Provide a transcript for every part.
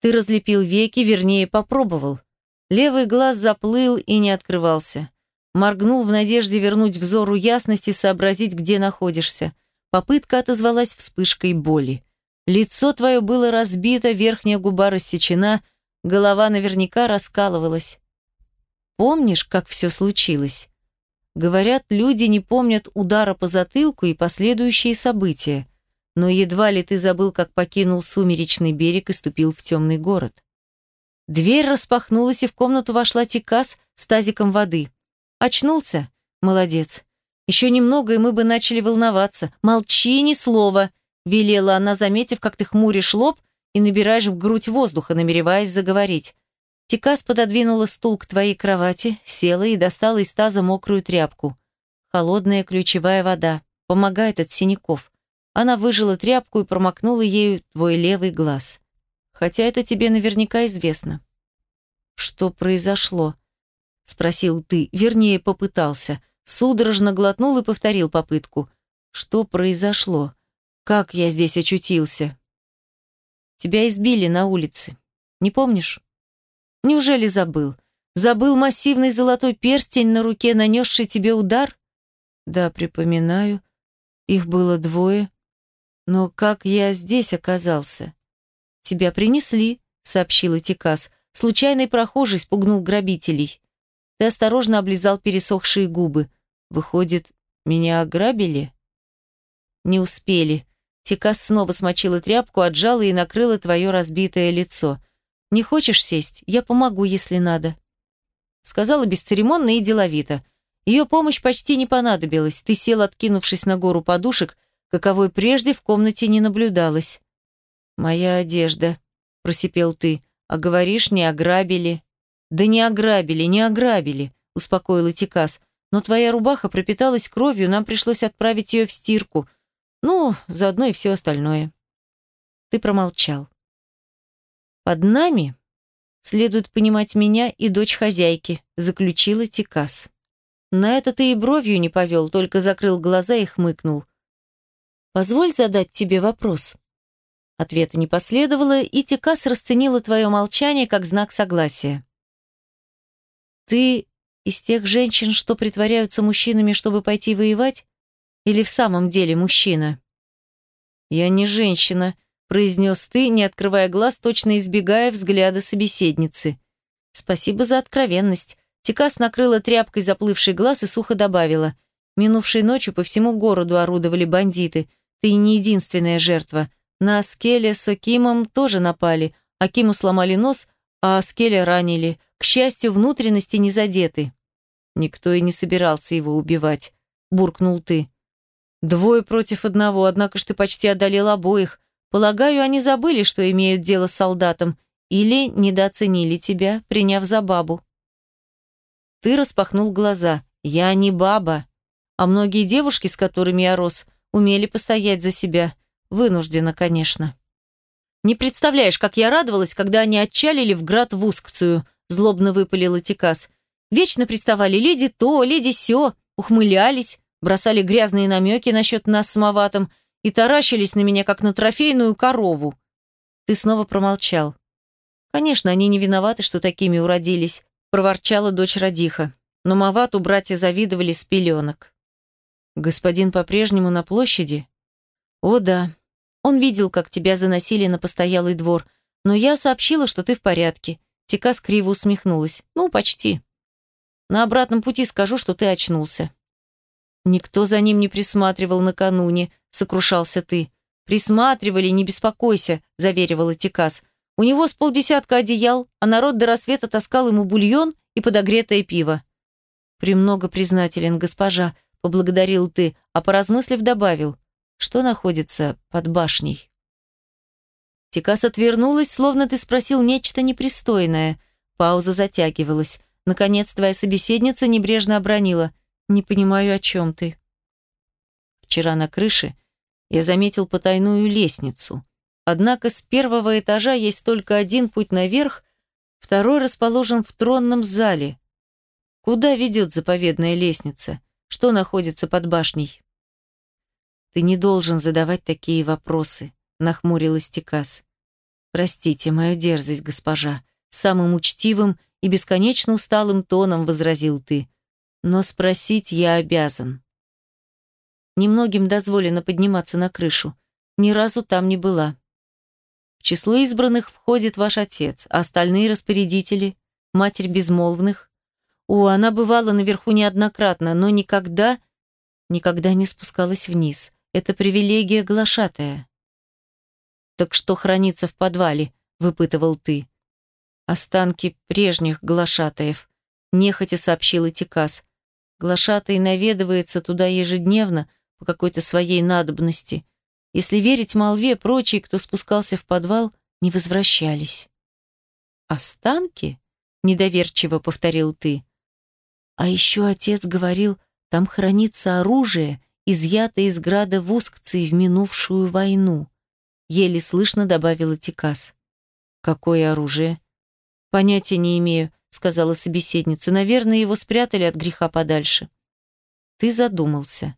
Ты разлепил веки, вернее, попробовал. Левый глаз заплыл и не открывался. Моргнул в надежде вернуть взору ясность и сообразить, где находишься. Попытка отозвалась вспышкой боли. Лицо твое было разбито, верхняя губа рассечена, голова наверняка раскалывалась. Помнишь, как все случилось? Говорят, люди не помнят удара по затылку и последующие события. Но едва ли ты забыл, как покинул сумеречный берег и ступил в темный город. Дверь распахнулась, и в комнату вошла Тикас с тазиком воды. Очнулся? Молодец. Еще немного, и мы бы начали волноваться. Молчи ни слова, велела она, заметив, как ты хмуришь лоб и набираешь в грудь воздуха, намереваясь заговорить. Тикас пододвинула стул к твоей кровати, села и достала из таза мокрую тряпку. Холодная ключевая вода. Помогает от синяков. Она выжила тряпку и промокнула ею твой левый глаз. Хотя это тебе наверняка известно. Что произошло? Спросил ты, вернее, попытался. Судорожно глотнул и повторил попытку. Что произошло? Как я здесь очутился? Тебя избили на улице. Не помнишь? Неужели забыл? Забыл массивный золотой перстень на руке, нанесший тебе удар? Да, припоминаю. Их было двое. Но как я здесь оказался? Тебя принесли, сообщила Тикас. Случайный прохожий спугнул грабителей. Ты осторожно облизал пересохшие губы. Выходит, меня ограбили? Не успели. Тикас снова смочила тряпку, отжала и накрыла твое разбитое лицо. «Не хочешь сесть? Я помогу, если надо». Сказала бесцеремонно и деловито. Ее помощь почти не понадобилась. Ты сел, откинувшись на гору подушек, каковой прежде в комнате не наблюдалось. «Моя одежда», – просипел ты, – «а говоришь, не ограбили». «Да не ограбили, не ограбили», – успокоила Тикас. «Но твоя рубаха пропиталась кровью, нам пришлось отправить ее в стирку. Ну, заодно и все остальное». Ты промолчал. «Под нами следует понимать меня и дочь хозяйки», – заключила Тикас. На это ты и бровью не повел, только закрыл глаза и хмыкнул. Позволь задать тебе вопрос». Ответа не последовало, и Текас расценила твое молчание как знак согласия. «Ты из тех женщин, что притворяются мужчинами, чтобы пойти воевать? Или в самом деле мужчина?» «Я не женщина», — произнес ты, не открывая глаз, точно избегая взгляда собеседницы. «Спасибо за откровенность». Текас накрыла тряпкой заплывший глаз и сухо добавила. Минувшей ночью по всему городу орудовали бандиты. Ты не единственная жертва. На Аскеля с Акимом тоже напали. Акиму сломали нос, а Аскеля ранили. К счастью, внутренности не задеты. Никто и не собирался его убивать, буркнул ты. Двое против одного, однако ж ты почти одолел обоих. Полагаю, они забыли, что имеют дело с солдатом, или недооценили тебя, приняв за бабу. Ты распахнул глаза. Я не баба. А многие девушки, с которыми я рос, умели постоять за себя. Вынуждена, конечно. Не представляешь, как я радовалась, когда они отчалили в град в Ускцию, злобно выпалила Тикас. Вечно приставали леди то, леди сё, ухмылялись, бросали грязные намеки насчет нас с Маватом и таращились на меня, как на трофейную корову. Ты снова промолчал. Конечно, они не виноваты, что такими уродились, проворчала дочь Радиха. Но Мавату братья завидовали с пеленок. Господин по-прежнему на площади? О, да. Он видел, как тебя заносили на постоялый двор, но я сообщила, что ты в порядке. Текас криво усмехнулась. Ну, почти. На обратном пути скажу, что ты очнулся. Никто за ним не присматривал накануне, сокрушался ты. Присматривали, не беспокойся, заверивала Текас. У него с полдесятка одеял, а народ до рассвета таскал ему бульон и подогретое пиво. «Премного признателен, госпожа», поблагодарил ты, а поразмыслив добавил, что находится под башней. Тикас отвернулась, словно ты спросил нечто непристойное. Пауза затягивалась. Наконец твоя собеседница небрежно обронила. «Не понимаю, о чем ты». Вчера на крыше я заметил потайную лестницу. Однако с первого этажа есть только один путь наверх, второй расположен в тронном зале. Куда ведет заповедная лестница? Что находится под башней? Ты не должен задавать такие вопросы, нахмурилась Тикас. Простите мою дерзость, госпожа, самым учтивым и бесконечно усталым тоном возразил ты. Но спросить я обязан. Немногим дозволено подниматься на крышу. Ни разу там не была. В число избранных входит ваш отец, а остальные распорядители, матерь безмолвных. О, она бывала наверху неоднократно, но никогда, никогда не спускалась вниз. Это привилегия глашатая. «Так что хранится в подвале?» – выпытывал ты. «Останки прежних глашатаев», – нехотя сообщил Этикас. Глашатай наведывается туда ежедневно по какой-то своей надобности. Если верить молве, прочие, кто спускался в подвал, не возвращались. «Останки?» – недоверчиво повторил ты. «А еще отец говорил, там хранится оружие, изъятое из града Вускцы в минувшую войну», – еле слышно добавила Тикас. «Какое оружие?» «Понятия не имею», сказала собеседница. Наверное, его спрятали от греха подальше. Ты задумался.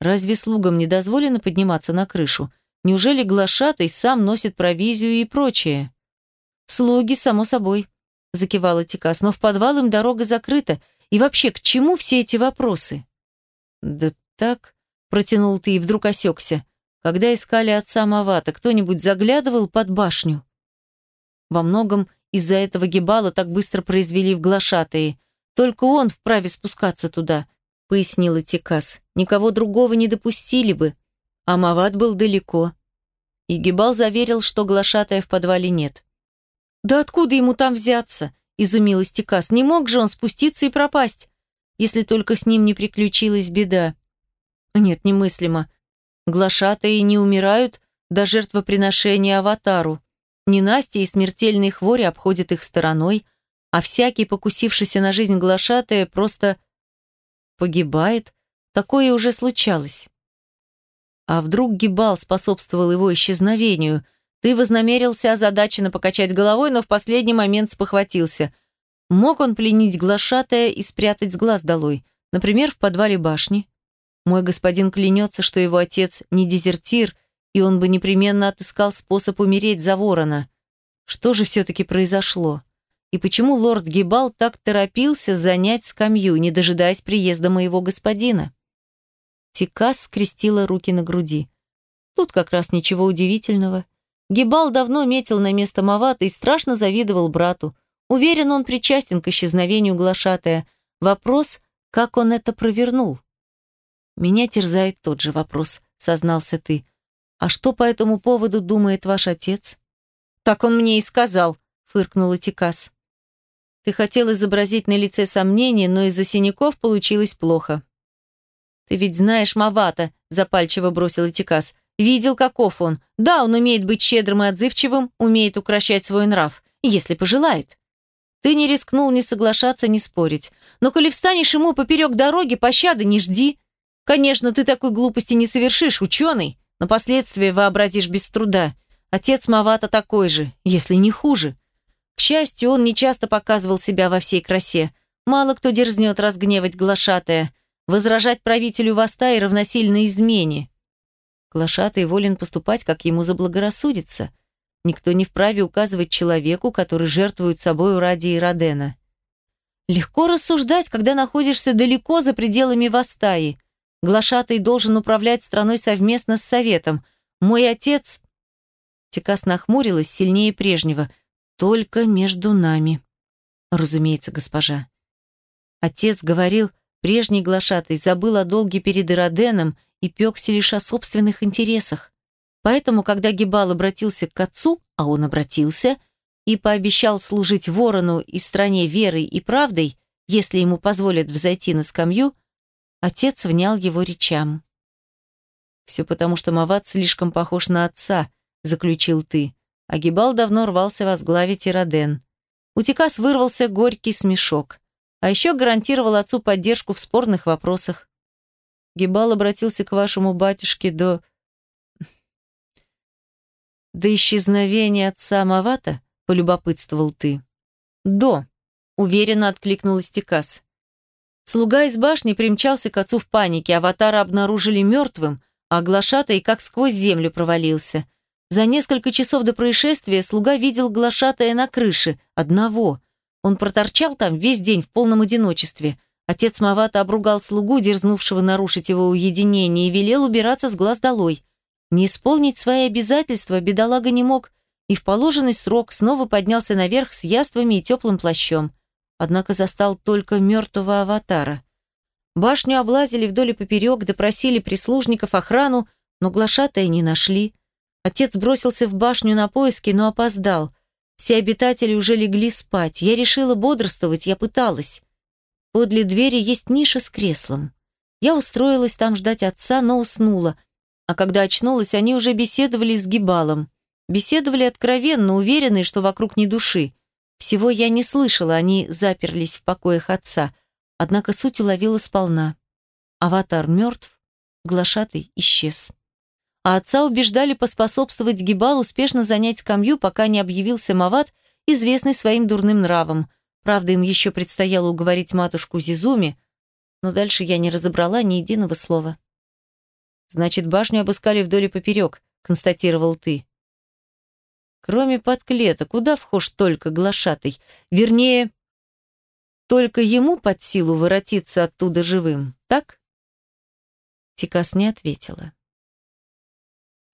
Разве слугам не дозволено подниматься на крышу? Неужели глашатай сам носит провизию и прочее? Слуги, само собой, закивала Тикас, но в подвал им дорога закрыта. И вообще, к чему все эти вопросы? Да так, протянул ты и вдруг осекся. Когда искали отца Мавата, кто-нибудь заглядывал под башню? Во многом из-за этого Гибала так быстро произвели в глашатые. Только он вправе спускаться туда, пояснила Тикас. Никого другого не допустили бы. А Мават был далеко. И Гибал заверил, что глашатая в подвале нет. «Да откуда ему там взяться?» – изумилась Тикас. «Не мог же он спуститься и пропасть, если только с ним не приключилась беда». «Нет, немыслимо. Глашатые не умирают до жертвоприношения аватару. Ненастье и смертельные хвори обходят их стороной, а всякий, покусившийся на жизнь глашатая, просто погибает. Такое уже случалось. А вдруг Гибал способствовал его исчезновению? Ты вознамерился озадаченно покачать головой, но в последний момент спохватился. Мог он пленить глашатая и спрятать с глаз долой, например, в подвале башни? Мой господин клянется, что его отец не дезертир – и он бы непременно отыскал способ умереть за ворона. Что же все-таки произошло? И почему лорд Гибал так торопился занять скамью, не дожидаясь приезда моего господина? Тикас скрестила руки на груди. Тут как раз ничего удивительного. Гибал давно метил на место Мавата и страшно завидовал брату. Уверен, он причастен к исчезновению глашатая. Вопрос, как он это провернул? Меня терзает тот же вопрос, сознался ты. «А что по этому поводу думает ваш отец?» «Так он мне и сказал», — фыркнула Тикас. «Ты хотел изобразить на лице сомнение, но из-за синяков получилось плохо». «Ты ведь знаешь Мавата», — запальчиво бросил Тикас. «Видел, каков он. Да, он умеет быть щедрым и отзывчивым, умеет укращать свой нрав, если пожелает. Ты не рискнул ни соглашаться, ни спорить. Но коли встанешь ему поперек дороги, пощады не жди. Конечно, ты такой глупости не совершишь, ученый но последствия вообразишь без труда. Отец Мавата такой же, если не хуже. К счастью, он не часто показывал себя во всей красе. Мало кто дерзнет разгневать глашатая. Возражать правителю Воста и равносильно измене. Глашатый волен поступать, как ему заблагорассудится. Никто не вправе указывать человеку, который жертвует собою ради Иродена. Легко рассуждать, когда находишься далеко за пределами Востаи. Глашатый должен управлять страной совместно с советом. Мой отец...» Текас нахмурилась сильнее прежнего. «Только между нами». «Разумеется, госпожа». Отец говорил, прежний глашатый забыл о долге перед Ироденом и пекся лишь о собственных интересах. Поэтому, когда Гибал обратился к отцу, а он обратился, и пообещал служить ворону и стране верой и правдой, если ему позволят взойти на скамью, Отец внял его речам. «Все потому, что Мават слишком похож на отца», — заключил ты. А Гибал давно рвался возглавить Ироден. У Тикас вырвался горький смешок. А еще гарантировал отцу поддержку в спорных вопросах. Гибал обратился к вашему батюшке до... До исчезновения отца Мавата, полюбопытствовал ты. До, уверенно откликнулась Тикас. Слуга из башни примчался к отцу в панике, аватара обнаружили мертвым, а глашатай как сквозь землю провалился. За несколько часов до происшествия слуга видел глашатая на крыше, одного. Он проторчал там весь день в полном одиночестве. Отец Мавата обругал слугу, дерзнувшего нарушить его уединение, и велел убираться с глаз долой. Не исполнить свои обязательства бедолага не мог, и в положенный срок снова поднялся наверх с яствами и теплым плащом. Однако застал только мертвого аватара. Башню облазили вдоль и поперек, допросили прислужников, охрану, но глашатая не нашли. Отец бросился в башню на поиски, но опоздал. Все обитатели уже легли спать. Я решила бодрствовать, я пыталась. Подле двери есть ниша с креслом. Я устроилась там ждать отца, но уснула. А когда очнулась, они уже беседовали с Гибалом. Беседовали откровенно, уверенные, что вокруг не души. Всего я не слышала, они заперлись в покоях отца. Однако суть уловила сполна. Аватар мертв, глашатый исчез а отца убеждали поспособствовать Гибал успешно занять скамью, пока не объявился Мават, известный своим дурным нравом. Правда, им еще предстояло уговорить матушку Зизуми, но дальше я не разобрала ни единого слова. «Значит, башню обыскали вдоль и поперек», — констатировал ты. «Кроме подклета, куда вхож только глашатый? Вернее, только ему под силу воротиться оттуда живым, так?» Тикас не ответила.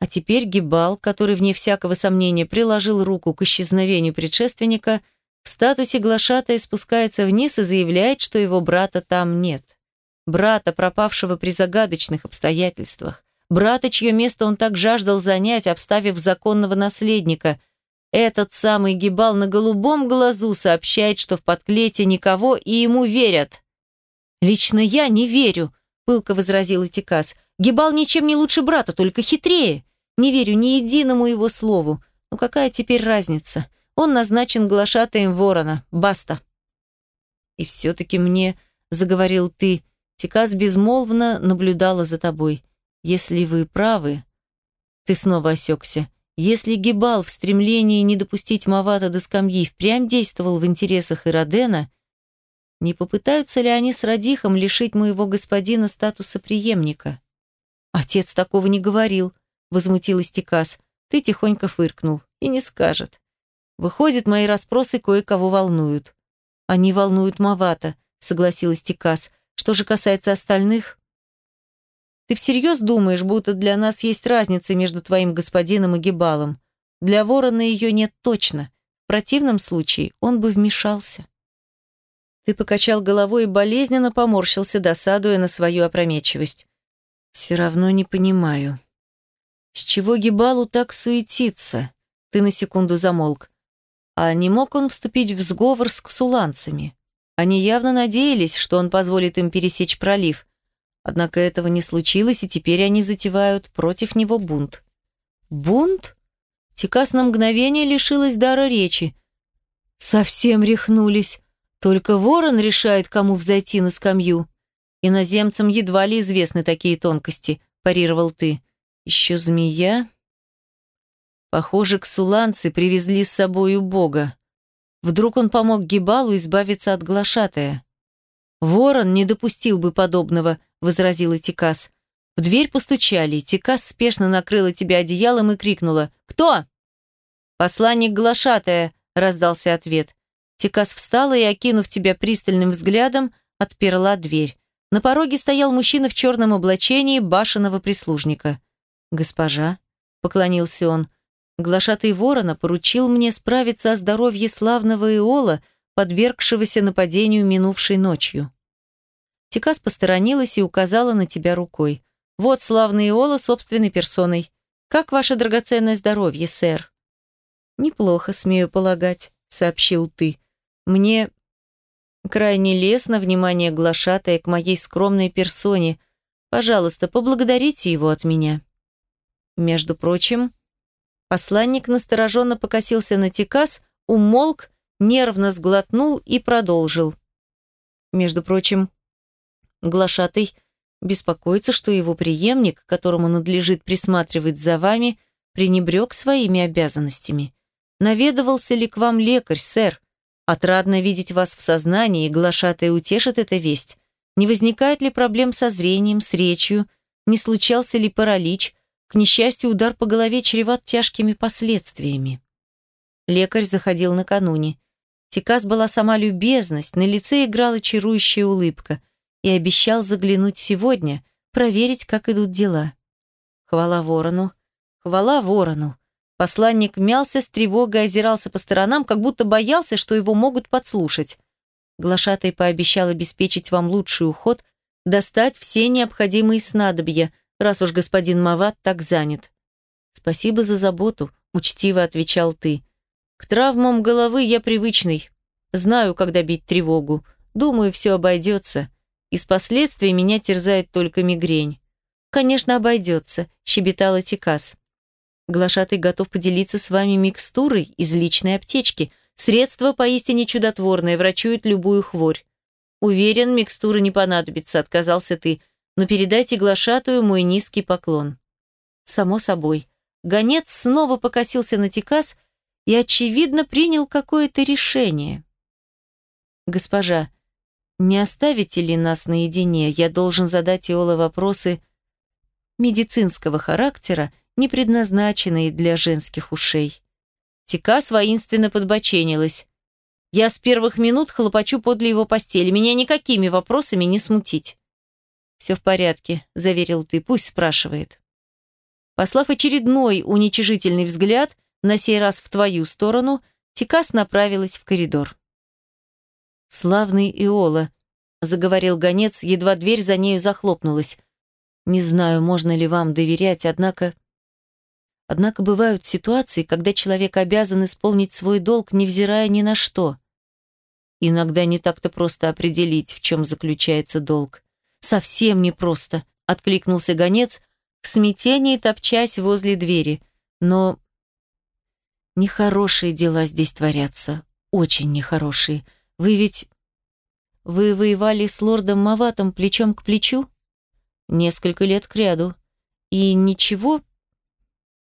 А теперь Гибал, который, вне всякого сомнения, приложил руку к исчезновению предшественника, в статусе глашатая спускается вниз и заявляет, что его брата там нет. Брата, пропавшего при загадочных обстоятельствах. Брата, чье место он так жаждал занять, обставив законного наследника. Этот самый Гибал на голубом глазу сообщает, что в подклете никого, и ему верят. «Лично я не верю», — пылко возразил Этикас. «Гибал ничем не лучше брата, только хитрее. Не верю ни единому его слову. Но какая теперь разница? Он назначен глашатаем ворона. Баста. И все-таки мне, заговорил ты, Тикас безмолвно наблюдала за тобой. Если вы правы... Ты снова осекся. Если Гибал в стремлении не допустить Мавата до скамьи впрямь действовал в интересах Иродена, не попытаются ли они с Радихом лишить моего господина статуса преемника? Отец такого не говорил возмутилась Тикас. Ты тихонько фыркнул. И не скажет. Выходит, мои расспросы кое-кого волнуют. Они волнуют Мавата, согласилась Тикас. Что же касается остальных... Ты всерьез думаешь, будто для нас есть разница между твоим господином и Гибалом? Для ворона ее нет точно. В противном случае он бы вмешался. Ты покачал головой и болезненно поморщился, досадуя на свою опрометчивость. Все равно не понимаю. С чего Гибалу так суетиться? Ты на секунду замолк. А не мог он вступить в сговор с ксуланцами? Они явно надеялись, что он позволит им пересечь пролив. Однако этого не случилось, и теперь они затевают против него бунт. Бунт? Тикас на мгновение лишилась дара речи. Совсем рехнулись. Только ворон решает, кому взойти на скамью. Иноземцам едва ли известны такие тонкости, парировал ты. Еще змея? Похоже, ксуланцы привезли с собой у бога. Вдруг он помог Гибалу избавиться от глашатая. «Ворон не допустил бы подобного», — возразила Тикас. В дверь постучали. Тикас спешно накрыла тебя одеялом и крикнула «Кто?» «Посланник глашатая», — раздался ответ. Тикас встала и, окинув тебя пристальным взглядом, отперла дверь. На пороге стоял мужчина в черном облачении башенного прислужника. «Госпожа», — поклонился он, — «глашатый ворона поручил мне справиться о здоровье славного Иола, подвергшегося нападению минувшей ночью». Тикас посторонилась и указала на тебя рукой. «Вот славный Иола собственной персоной. Как ваше драгоценное здоровье, сэр?» «Неплохо, смею полагать», — сообщил ты. «Мне крайне лестно внимание глашатая к моей скромной персоне. Пожалуйста, поблагодарите его от меня». Между прочим, посланник настороженно покосился на Тикас, умолк, нервно сглотнул и продолжил. Между прочим, глашатый беспокоится, что его преемник, которому надлежит присматривать за вами, пренебрег своими обязанностями. Наведывался ли к вам лекарь, сэр? Отрадно видеть вас в сознании, глашатый утешит эта весть. Не возникает ли проблем со зрением, с речью? Не случался ли паралич? К несчастью, удар по голове чреват тяжкими последствиями. Лекарь заходил накануне. Тикас была сама любезность, на лице играла чарующая улыбка и обещал заглянуть сегодня, проверить, как идут дела. Хвала ворону, хвала ворону. Посланник мялся с тревогой, озирался по сторонам, как будто боялся, что его могут подслушать. Глашатай пообещал обеспечить вам лучший уход, достать все необходимые снадобья, раз уж господин Мават так занят. Спасибо за заботу, учтиво отвечал ты. К травмам головы я привычный. Знаю, когда бить тревогу. Думаю, все обойдется. Из последствий меня терзает только мигрень. Конечно, обойдется, щебетала Тикас. Глашатый готов поделиться с вами микстурой из личной аптечки. Средство поистине чудотворное, врачует любую хворь. Уверен, микстура не понадобится, отказался ты, но передайте глашатую мой низкий поклон. Само собой. Гонец снова покосился на Тикас и, очевидно, принял какое-то решение. «Госпожа, не оставите ли нас наедине? Я должен задать Иола вопросы медицинского характера, не предназначенные для женских ушей». Тикас воинственно подбоченилась. «Я с первых минут хлопочу подле его постели. Меня никакими вопросами не смутить». «Все в порядке», — заверил ты, пусть спрашивает. Послав очередной уничижительный взгляд, на сей раз в твою сторону, Тикас направилась в коридор. «Славный Иола», — заговорил гонец, едва дверь за нею захлопнулась. «Не знаю, можно ли вам доверять, однако...» Однако бывают ситуации, когда человек обязан исполнить свой долг, невзирая ни на что. Иногда не так-то просто определить, в чем заключается долг. «Совсем непросто», — откликнулся гонец, в смятении топчась возле двери. «Но нехорошие дела здесь творятся, очень нехорошие. Вы ведь... Вы воевали с лордом Маватом плечом к плечу? Несколько лет кряду. И ничего...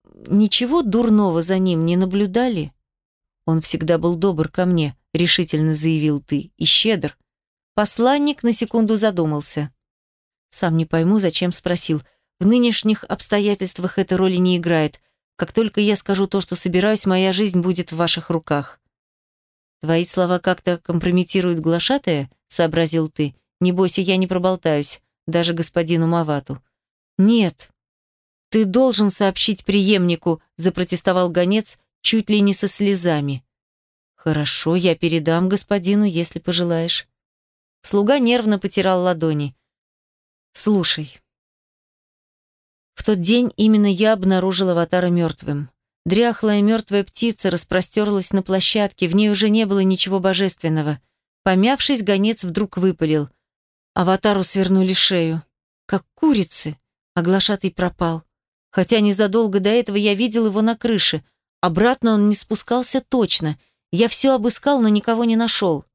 Ничего дурного за ним не наблюдали? Он всегда был добр ко мне, решительно заявил ты, и щедр. Посланник на секунду задумался. Сам не пойму, зачем спросил. В нынешних обстоятельствах эта роли не играет. Как только я скажу то, что собираюсь, моя жизнь будет в ваших руках. «Твои слова как-то компрометируют глашатая?» — сообразил ты. «Не бойся, я не проболтаюсь, даже господину Мавату». «Нет, ты должен сообщить преемнику», — запротестовал гонец, чуть ли не со слезами. «Хорошо, я передам господину, если пожелаешь». Слуга нервно потирал ладони. «Слушай, в тот день именно я обнаружила аватара мертвым. Дряхлая мертвая птица распростерлась на площадке, в ней уже не было ничего божественного. Помявшись, гонец вдруг выпалил. Аватару свернули шею. Как курицы. А глашатый пропал. Хотя незадолго до этого я видел его на крыше. Обратно он не спускался точно. Я все обыскал, но никого не нашел.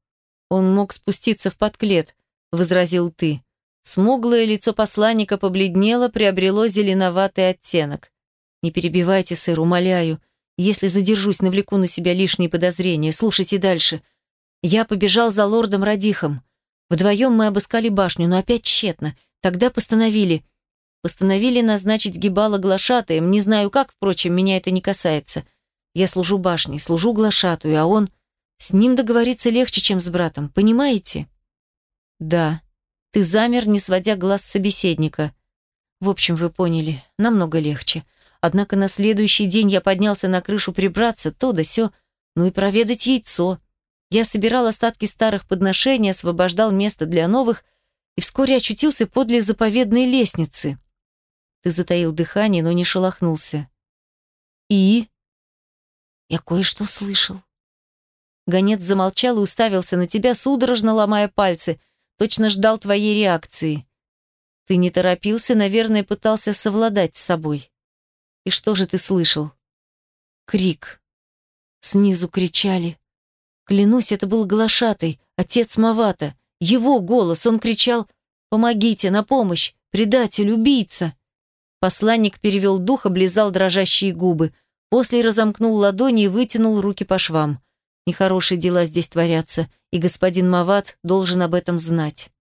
Он мог спуститься в подклет, возразил ты. Смуглое лицо посланника побледнело, приобрело зеленоватый оттенок. Не перебивайте, сэр, умоляю. Если задержусь, навлеку на себя лишние подозрения. Слушайте дальше. Я побежал за лордом Радихом. Вдвоем мы обыскали башню, но опять тщетно. Тогда постановили... Постановили назначить Гибала глашатаем. Не знаю как, впрочем, меня это не касается. Я служу башней, служу глашатую, а он... С ним договориться легче, чем с братом, понимаете? Да. Ты замер, не сводя глаз собеседника. В общем, вы поняли, намного легче. Однако на следующий день я поднялся на крышу прибраться, то да сё, ну и проведать яйцо. Я собирал остатки старых подношений, освобождал место для новых и вскоре очутился подле заповедной лестницы. Ты затаил дыхание, но не шелохнулся. И? Я кое-что слышал. Гонец замолчал и уставился на тебя, судорожно ломая пальцы, точно ждал твоей реакции. Ты не торопился, наверное, пытался совладать с собой. И что же ты слышал? Крик. Снизу кричали. Клянусь, это был глашатый, отец Мавата. Его голос, он кричал «Помогите, на помощь! Предатель, убийца!» Посланник перевел дух, облизал дрожащие губы. После разомкнул ладони и вытянул руки по швам. Нехорошие дела здесь творятся, и господин Мават должен об этом знать.